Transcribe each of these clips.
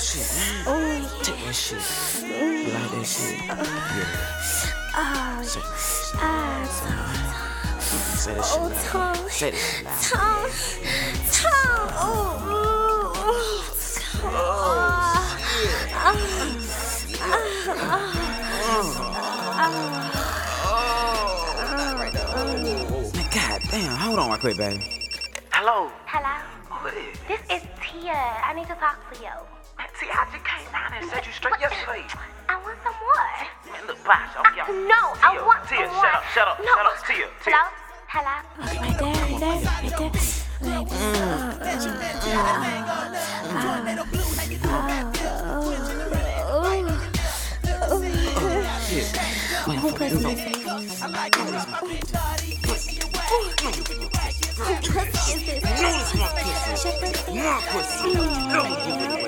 Check that shit. You like that shit? Yeah. Oh, Say, ah, say that shit oh, loud. tongue, Say that shit loud. tongue, tongue. Oh, ooh, Man, God damn, hold on right quick, baby. Hello. Hello, Who it is? this is Tia. I need to talk to you. Man, see, I just came down and set you straight yesterday. I want some more. Man, look, bye. I'm Uh, y'all. no, I Tia, want Tia, some shut more. up, shut up, no. shut up, Tia, Tia. Hello, hello. Right there, right there, right there. Right there. Shit. Man, Who fuck pussy you. is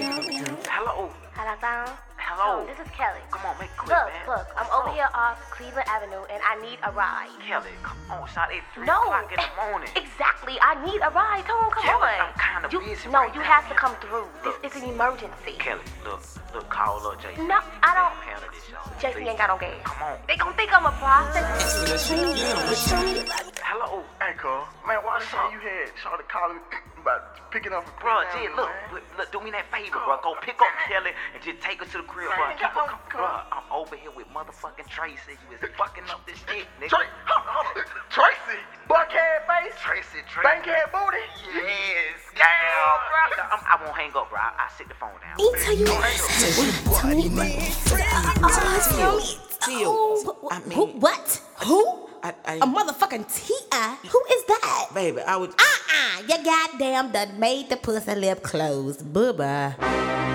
Hello. Hello, phone. Hello. Oh, this is Kelly. Come on, make it quick, Look, man. look, I'm over here off Cleveland Avenue and I need a ride. Kelly, come on, it's not 8 3 No. o'clock in the morning. Exactly. I need a ride. Come on, come Kelly, on. I'm kinda busy No, right you now, have to come through. This is an emergency. Kelly, look, look, call up Jason. No, I don't. Handle this. Jason ain't got no gas. Come on. They gon' think I'm a prostitute. Hello. Man, why the hell you had Charlotte calling about picking up a Bro, down, Jid, look, man? look, look, do me that favor, bro. Go pick up Kelly and just take her to the crib, bro. Keep her, come bro. I'm over here with motherfucking Tracy. You is fucking up this shit, nigga. Tra- hold on. Tracy, buckhead face, Tracy, Tracy. bankhead booty. Yes, damn, bro. I'm, I won't hang up, bro. I, I sit the phone down. Me tell you. Tell me. It's from me. Tio, Oh, I mean- who? What? Who? I, I, A motherfucking T.I. Who is that? baby, I would. Uh-uh. You goddamn done made the pussy lip close. Bye-bye.